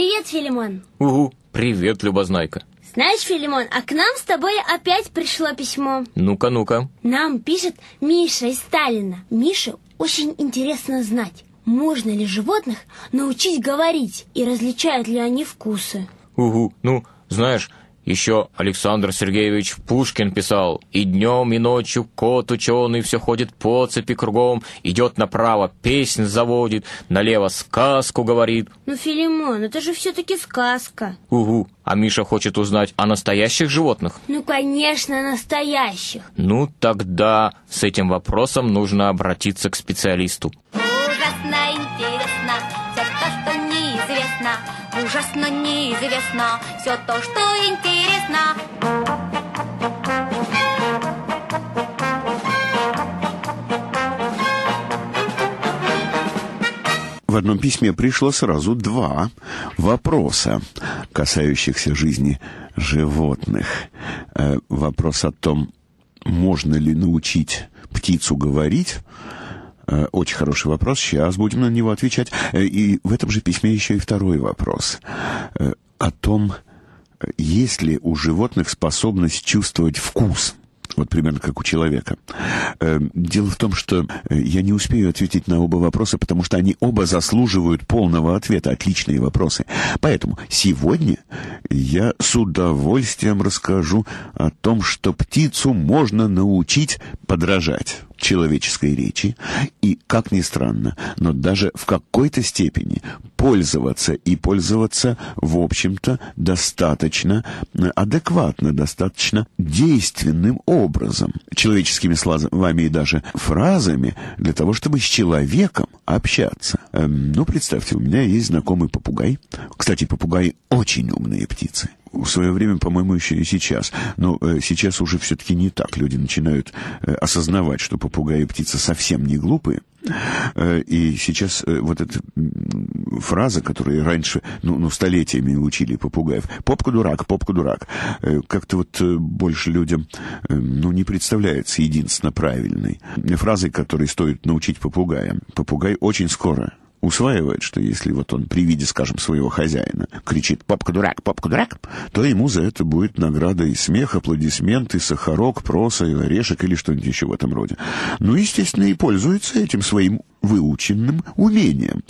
Привет, Филимон. Угу, привет, Любознайка. Знаешь, Филимон, а к нам с тобой опять пришло письмо. Ну-ка, ну-ка. Нам пишет Миша из Сталина. Мише очень интересно знать, можно ли животных научить говорить и различают ли они вкусы. Угу, ну, знаешь, еще Александр Сергеевич Пушкин писал «И днем, и ночью кот ученый все ходит по цепи кругом, идет направо, песнь заводит, налево сказку говорит». Ну, Филимон, это же все-таки сказка. Угу, а Миша хочет узнать о настоящих животных? Ну, конечно, настоящих. Ну, тогда с этим вопросом нужно обратиться к специалисту. Ужасно интересно все то, что неизвестно. Ужасно неизвестно все то, что интересно. В одном письме пришло сразу два вопроса, касающихся жизни животных. Э, вопрос о том, можно ли научить птицу говорить, очень хороший вопрос. Сейчас будем на него отвечать. Э, и в этом же письме еще и второй вопрос. Э, о том, есть ли у животных способность чувствовать вкус вот примерно как у человека. Дело в том, что э, я не успею ответить на оба вопроса, потому что они оба заслуживают полного ответа, отличные вопросы. Поэтому сегодня я с удовольствием расскажу о том, что птицу можно научить подражать человеческой речи и, как ни странно, но даже в какой-то степени пользоваться и пользоваться, в общем-то, достаточно адекватно, достаточно действенным образом, человеческими словами и даже фразами, для того, чтобы с человеком общаться. Эм, ну, представьте, у меня есть знакомый попугай. Кстати, попугаи очень умные птицы в свое время, по-моему, еще и сейчас. Но э, сейчас уже все-таки не так. Люди начинают э, осознавать, что попугаи и птицы совсем не глупые. Э, и сейчас вот эта фраза, которую раньше, ну, ну столетиями учили попугаев, «попка дурак, попка дурак», э, как-то вот больше людям, ну, не представляется единственно правильной. Фразой, которой стоит научить попугая. Попугай очень скоро усваивает, что если вот он при виде, скажем, своего хозяина кричит «папка дурак, папка дурак», то ему за это будет награда и смех, аплодисменты, сахарок, проса, орешек или что-нибудь еще в этом роде. Ну, естественно, и пользуется этим своим выученным умением.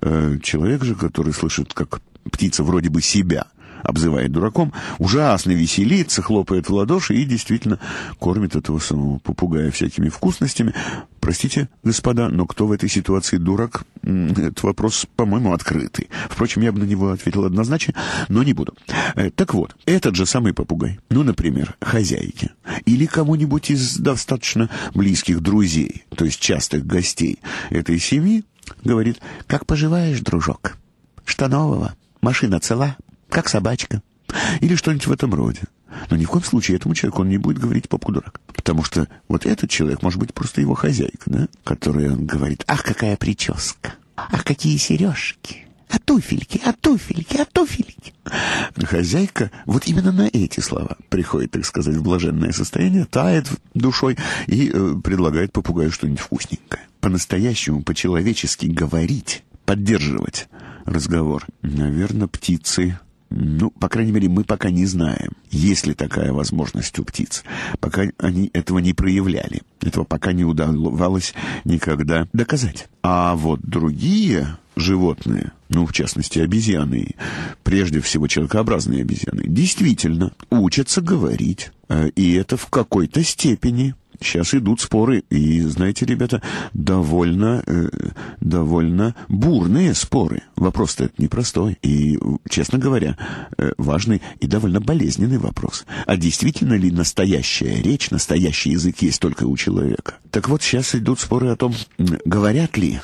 Э, человек же, который слышит, как птица вроде бы себя обзывает дураком, ужасно веселится, хлопает в ладоши и действительно кормит этого самого попугая всякими вкусностями. Простите, господа, но кто в этой ситуации дурак? Этот вопрос, по-моему, открытый. Впрочем, я бы на него ответил однозначно, но не буду. Э, так вот, этот же самый попугай, ну, например, хозяйки, или кому-нибудь из достаточно близких друзей, то есть частых гостей этой семьи, говорит, как поживаешь, дружок? Что нового? Машина цела? Как собачка, или что-нибудь в этом роде. Но ни в коем случае этому человеку он не будет говорить попку дурак. Потому что вот этот человек может быть просто его хозяйка, да, которая он говорит, ах, какая прическа, ах, какие сережки, а туфельки, а туфельки, а туфельки. Хозяйка вот именно на эти слова приходит, так сказать, в блаженное состояние, тает душой и э, предлагает попугаю что-нибудь вкусненькое. По-настоящему, по-человечески говорить, поддерживать разговор. Наверное, птицы ну, по крайней мере, мы пока не знаем, есть ли такая возможность у птиц. Пока они этого не проявляли. Этого пока не удавалось никогда доказать. А вот другие животные, ну, в частности, обезьяны, прежде всего человекообразные обезьяны, действительно учатся говорить. Э, и это в какой-то степени Сейчас идут споры, и, знаете, ребята, довольно, э, довольно бурные споры. Вопрос-то это непростой. И, честно говоря, э, важный и довольно болезненный вопрос. А действительно ли настоящая речь, настоящий язык есть только у человека? Так вот, сейчас идут споры о том, говорят ли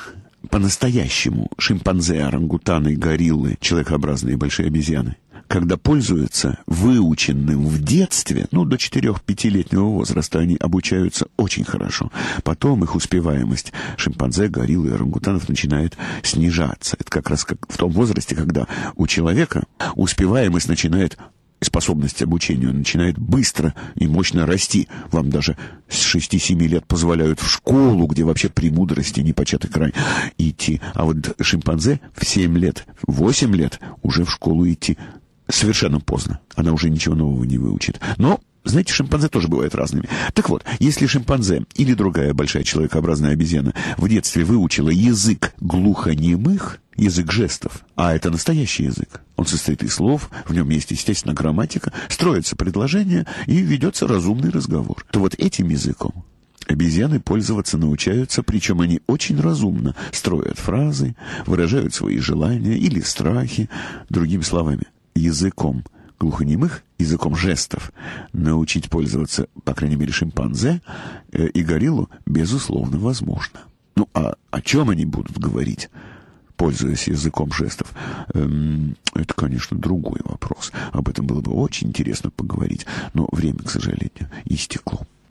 по-настоящему шимпанзе, орангутаны, гориллы, человекообразные большие обезьяны когда пользуются выученным в детстве, ну, до 4-5-летнего возраста, они обучаются очень хорошо. Потом их успеваемость шимпанзе, гориллы и орангутанов начинает снижаться. Это как раз как в том возрасте, когда у человека успеваемость начинает способность обучению начинает быстро и мощно расти. Вам даже с 6-7 лет позволяют в школу, где вообще премудрости не початый край, идти. А вот шимпанзе в 7 лет, 8 лет уже в школу идти совершенно поздно. Она уже ничего нового не выучит. Но знаете, шимпанзе тоже бывают разными. Так вот, если шимпанзе или другая большая человекообразная обезьяна в детстве выучила язык глухонемых, язык жестов, а это настоящий язык, он состоит из слов, в нем есть, естественно, грамматика, строятся предложения и ведется разумный разговор, то вот этим языком Обезьяны пользоваться научаются, причем они очень разумно строят фразы, выражают свои желания или страхи, другими словами, языком глухонемых языком жестов научить пользоваться, по крайней мере, шимпанзе э, и гориллу, безусловно, возможно. Ну, а о чем они будут говорить, пользуясь языком жестов, эм, это, конечно, другой вопрос. Об этом было бы очень интересно поговорить, но время, к сожалению, истекло.